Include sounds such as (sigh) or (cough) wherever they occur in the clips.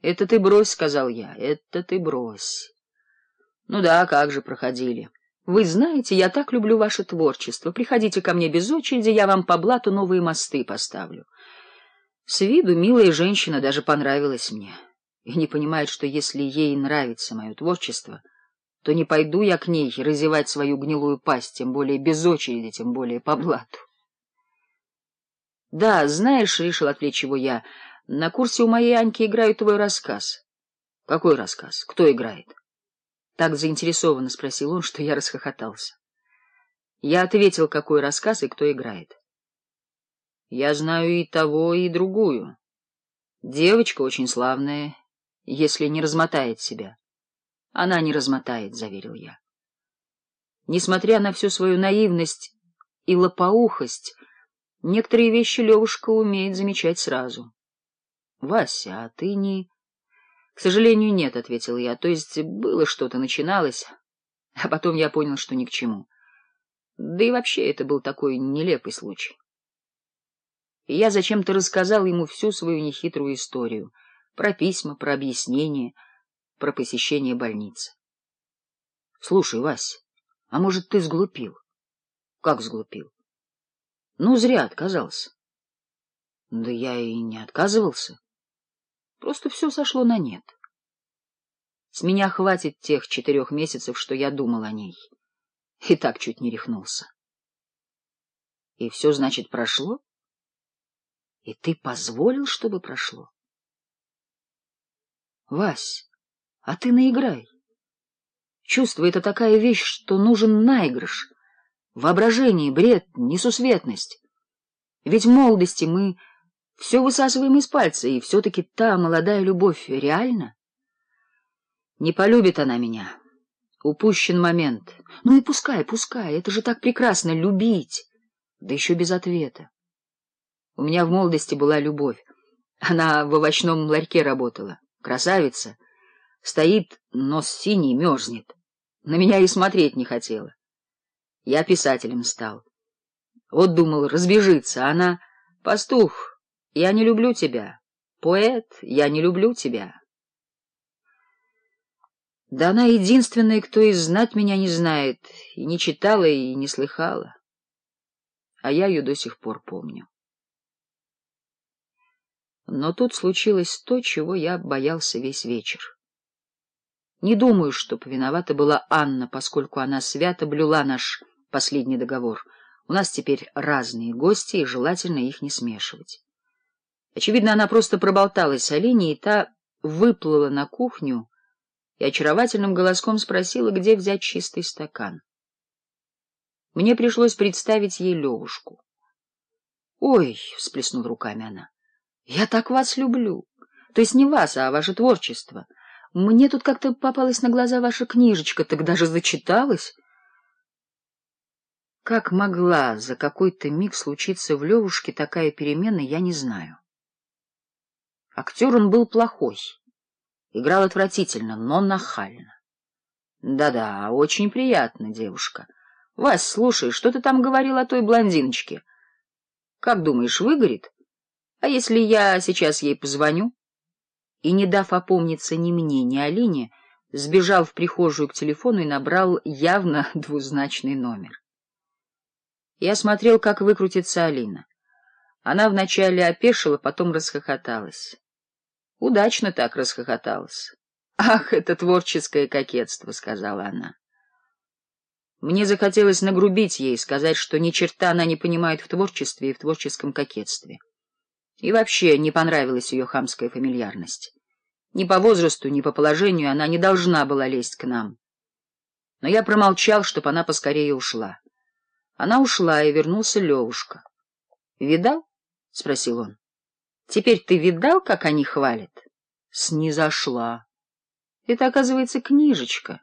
Это ты брось, — сказал я, — это ты брось. Ну да, как же проходили. Вы знаете, я так люблю ваше творчество. Приходите ко мне без очереди, я вам по блату новые мосты поставлю. С виду милая женщина даже понравилась мне. И не понимает, что если ей нравится мое творчество, то не пойду я к ней разевать свою гнилую пасть, тем более без очереди, тем более по блату. Да, знаешь, — решил отвлечь его я, — на курсе у моей Аньки играют твой рассказ. — Какой рассказ? Кто играет? Так заинтересованно спросил он, что я расхохотался. Я ответил, какой рассказ и кто играет. Я знаю и того, и другую. Девочка очень славная, если не размотает себя. Она не размотает, — заверил я. Несмотря на всю свою наивность и лопоухость, некоторые вещи Левушка умеет замечать сразу. Вася, а ты не... К сожалению, нет, — ответил я. То есть было что-то, начиналось, а потом я понял, что ни к чему. Да и вообще это был такой нелепый случай. И я зачем-то рассказал ему всю свою нехитрую историю. Про письма, про объяснения, про посещение больницы. — Слушай, Вась, а может, ты сглупил? — Как сглупил? — Ну, зря отказался. — Да я и не отказывался. — Просто все сошло на нет. С меня хватит тех четырех месяцев, что я думал о ней. И так чуть не рехнулся. И все, значит, прошло? И ты позволил, чтобы прошло? Вась, а ты наиграй. Чувство — это такая вещь, что нужен наигрыш. Воображение, бред, несусветность. Ведь в молодости мы... Все высасываем из пальца, и все-таки та молодая любовь реальна? Не полюбит она меня. Упущен момент. Ну и пускай, пускай, это же так прекрасно — любить. Да еще без ответа. У меня в молодости была любовь. Она в овощном ларьке работала. Красавица. Стоит, нос синий, мерзнет. На меня и смотреть не хотела. Я писателем стал. Вот думал, разбежится, а она — пастух — я не люблю тебя. Поэт, я не люблю тебя. Да она единственная, кто и знать меня не знает, и не читала, и не слыхала. А я ее до сих пор помню. Но тут случилось то, чего я боялся весь вечер. Не думаю, что виновата была Анна, поскольку она свято блюла наш последний договор. У нас теперь разные гости, и желательно их не смешивать. Очевидно, она просто проболталась о линии, и та выплыла на кухню и очаровательным голоском спросила, где взять чистый стакан. Мне пришлось представить ей Левушку. — Ой, — всплеснул руками она, — я так вас люблю. То есть не вас, а ваше творчество. Мне тут как-то попалась на глаза ваша книжечка, так даже зачиталась. Как могла за какой-то миг случиться в Левушке такая перемена, я не знаю. Актер он был плохой, играл отвратительно, но нахально. Да-да, очень приятно, девушка. Вась, слушай, что ты там говорил о той блондиночке? Как думаешь, выгорит? А если я сейчас ей позвоню? И, не дав опомниться ни мне, ни Алине, сбежал в прихожую к телефону и набрал явно (laughs) двузначный номер. Я смотрел, как выкрутится Алина. Она вначале опешила, потом расхохоталась. Удачно так расхохоталась. «Ах, это творческое кокетство!» — сказала она. Мне захотелось нагрубить ей, сказать, что ни черта она не понимает в творчестве и в творческом кокетстве. И вообще не понравилась ее хамская фамильярность. Ни по возрасту, ни по положению она не должна была лезть к нам. Но я промолчал, чтобы она поскорее ушла. Она ушла, и вернулся Левушка. «Видал?» — спросил он. Теперь ты видал, как они хвалят? Снизошла. Это, оказывается, книжечка.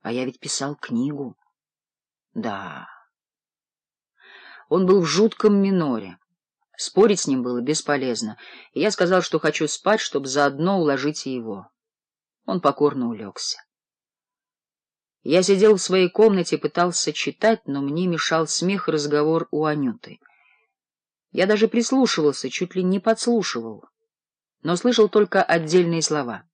А я ведь писал книгу. Да. Он был в жутком миноре. Спорить с ним было бесполезно, и я сказал, что хочу спать, чтобы заодно уложить его. Он покорно улегся. Я сидел в своей комнате, пытался читать, но мне мешал смех разговор у Анюты. Я даже прислушивался, чуть ли не подслушивал, но слышал только отдельные слова —